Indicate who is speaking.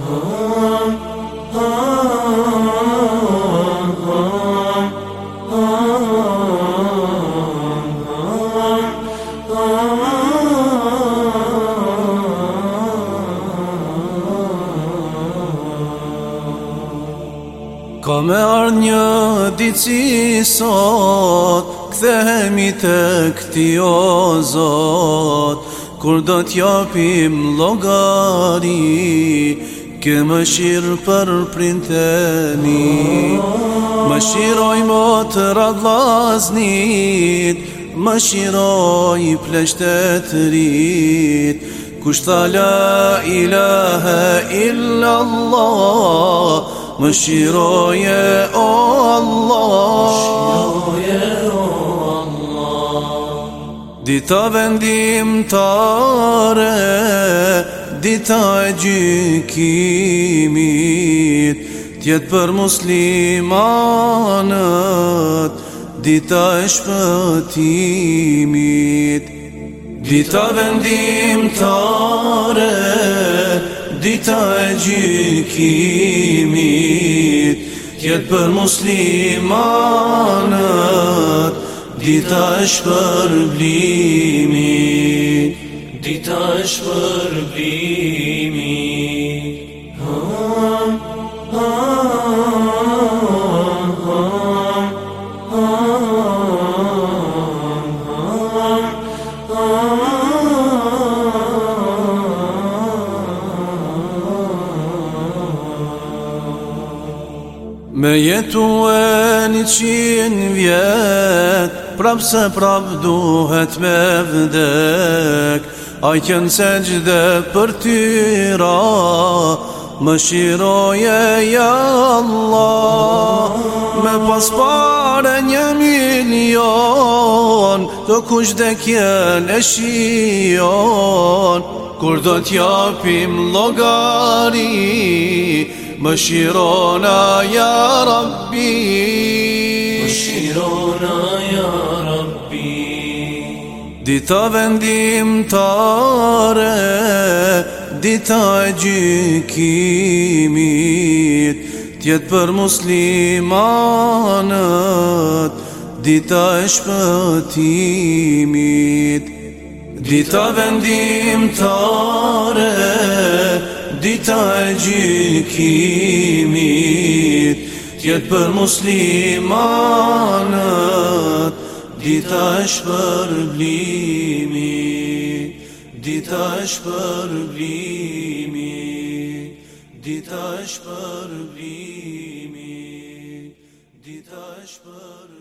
Speaker 1: Aon, aon, aon,
Speaker 2: Ka me ardh një ditsi sot, Kthe hemi te kti ozot, Kur dët jopim logari, Ke më shirë për printeni Më shiroj më të Më shiroj i pleshtet rrit Kusht la ilahe illa Allah Më shiroj o Allah o Allah Dita vendim tare dita e gjykimit Tjetë për muslimanët Dita e shpëtimit Dita vendim tare Dita e gjykimit Tjetë për muslimanët Dita e shpërblimit ta shpërbimi Me jetu e një qinë vjetë, prapë se prapë duhet me vdekë, A qënë se gjde për tyra Më shiroje ja Allah Me pas pare një milion Të kush dhe kjen e shion Kur do t'japim logari Më shirona ja Rabbi Më shirona ja Rabbi Dita vendim tare, dita e gjikimit Tjetë për muslimanët, dita e shpëtimit Dita vendim tare, dita e gjikimit Tjetë për muslimanët Ditash për blimi Dita për blimi Dita për blimi Dita për blimi